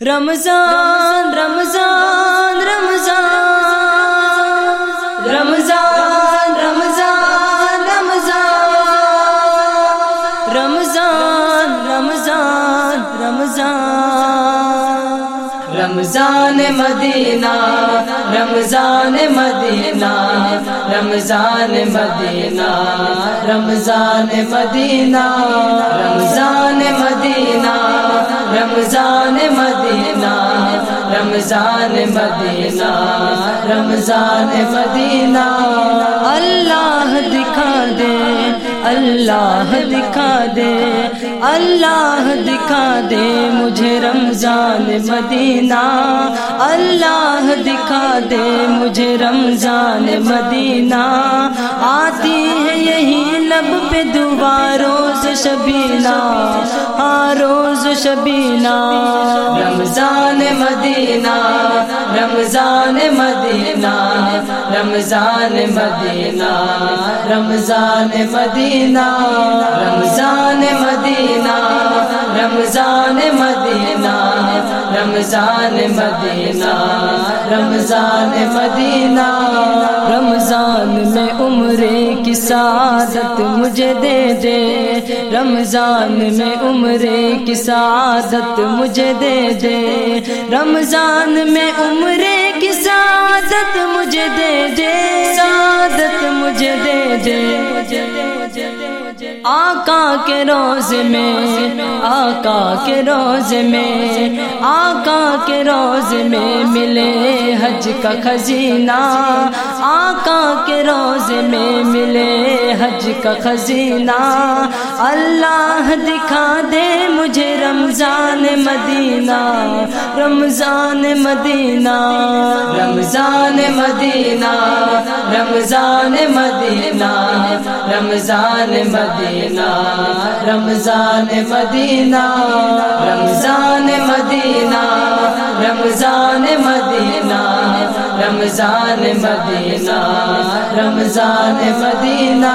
رمضان رمضان رمضان رمضان رمضان رمضان رمضان رمضان رمضان رمضان مدینہ رمضان مدینہ رمضان مدینہ رمضان مدینہ رمضان مدینہ رمضان مدینہ رمضان مدینہ رمضان مدینہ۔ اللہ دکھا دے، اللہ دکھا دے، اللہ دکھا دے مجھے رمضان مدینہ۔ اللہ دکھا دے مجھے رمضان مدینہ۔ آتی ہے یہی لب پہ دعا، روز شبینہ۔ ہاں روز شبینہ، رمضان مدینہ رمضان مدینہ رمضان مدینہ رمضان مدینہ رمضان مدینہ رمضان مدینہ رمضان مدینہ رمضان مدینہ۔ رمضان میں عمرے کی سعادت مجھے دے دے۔ رمضان میں عمرے کی سعادت مجھے دے دے۔ رمضان میں عمرے کی سعادت مجھے دے دے۔ سعادت مجھے دے دے۔ آقا کے روز میں، آقا کے روز میں، آقا کے روز میں ملے حج کا خزینہ، آقا کے روز میں ملے حج کا خزینہ۔ اللہ دکھا دے مجھے رمضان مدینہ۔ رمضان مدینہ۔ رمضان مدینہ۔ رمضان مدینہ۔ رمضان مدینہ۔ رمضان مدینہ۔ رمضان مدینہ۔ رمضان مدینہ۔ رمضان مدینہ رمضان مدینہ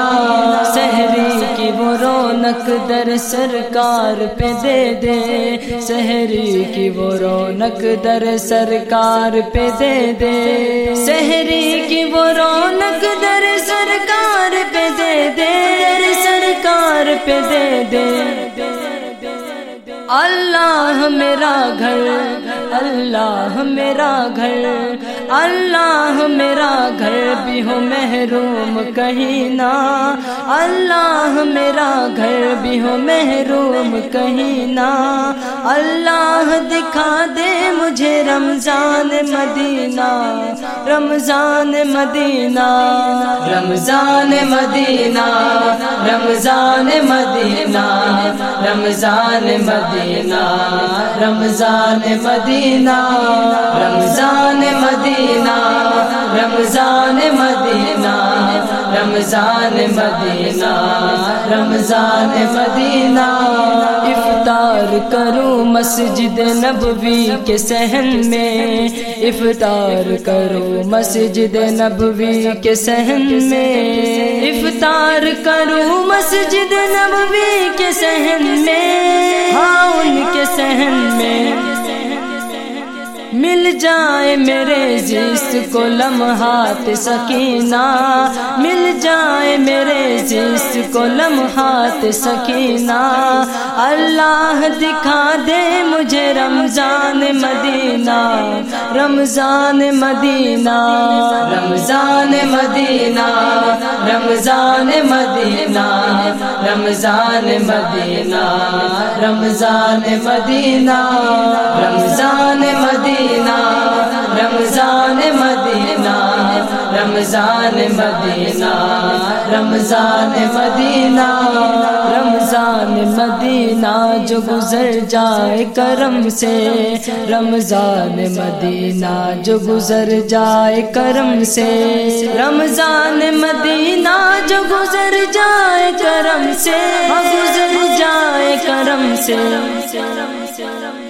سحری کی وہ رونق در سرکار پہ دے دے۔ سحری کی وہ رونق در سرکار پہ دے دے۔ سحری کی وہ رونق در سرکار پہ دے دے۔ در سرکار پہ دے دے۔ اللہ میرا گھر اللہ میرا گھر، اللہ میرا گھر بھی ہو محروم کہیں نہ۔ اللہ میرا گھر بھی ہو محروم کہیں نہ۔ اللہ دکھا دے مجھے رمضان مدینہ رمضان مدینہ رمضان مدینہ رمضان مدینہ رمضان مدینہ رمضان مدینہ۔ مدینہ، رمضان مدینہ رمضان مدینہ رمضان مدینہ رمضان مدینہ۔ افطار کروں مسجد نبوی کے سہن میں۔ افطار کروں مسجد نبوی کے سہن میں۔ افطار کروں مسجد نبوی کے سہن میں۔ ہاں ان کے سہن میں۔ مل جائے میرے جس کو لمحات سکینہ۔ مل جائے میرے جس کو لمحات سکینہ۔ اللہ دکھا دے مجھے رمضان مدینہ۔ رمضان مدینہ۔ رمضان مدینہ۔ رمضان مدینہ۔ رمضان مدینہ۔ رمضان مدینہ۔ رمضان مدینہ رمضان مدینہ رمضان مدینہ جو گزر جائے کرم سے۔ رمضان مدینہ جو گزر جائے کرم سے۔ رمضان مدینہ جو گزر جائے کرم سے۔ ہاں، گزر جائے کرم سے۔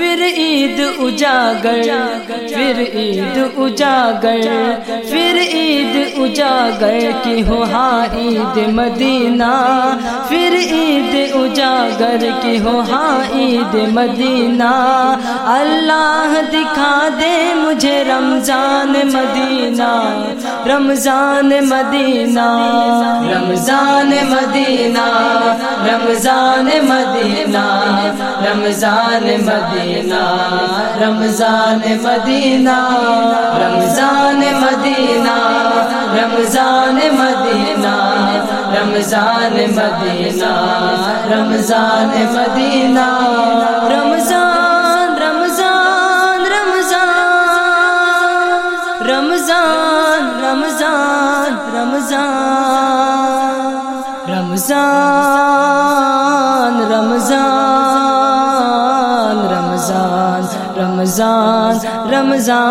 پھر عید اجاگر، پھر عید اجاگر، پھر عید اجاگر کی ہو ہاں عید مدینہ، پھر عید اجاگر کی ہو ہاں عید مدینہ۔ اللہ دکھا دے مجھے رمضان مدینہ رمضان مدینہ رمضان مدینہ۔ رمضان مدینہ رمضان مدینہ رمضان مدینہ رمضان مدینہ رمضان مدینہ رمضان مدینہ رمضان مدینہ، رمضان رمضان رمضان رمضان رمضان رمضان رمضان۔ رمضان رمضان.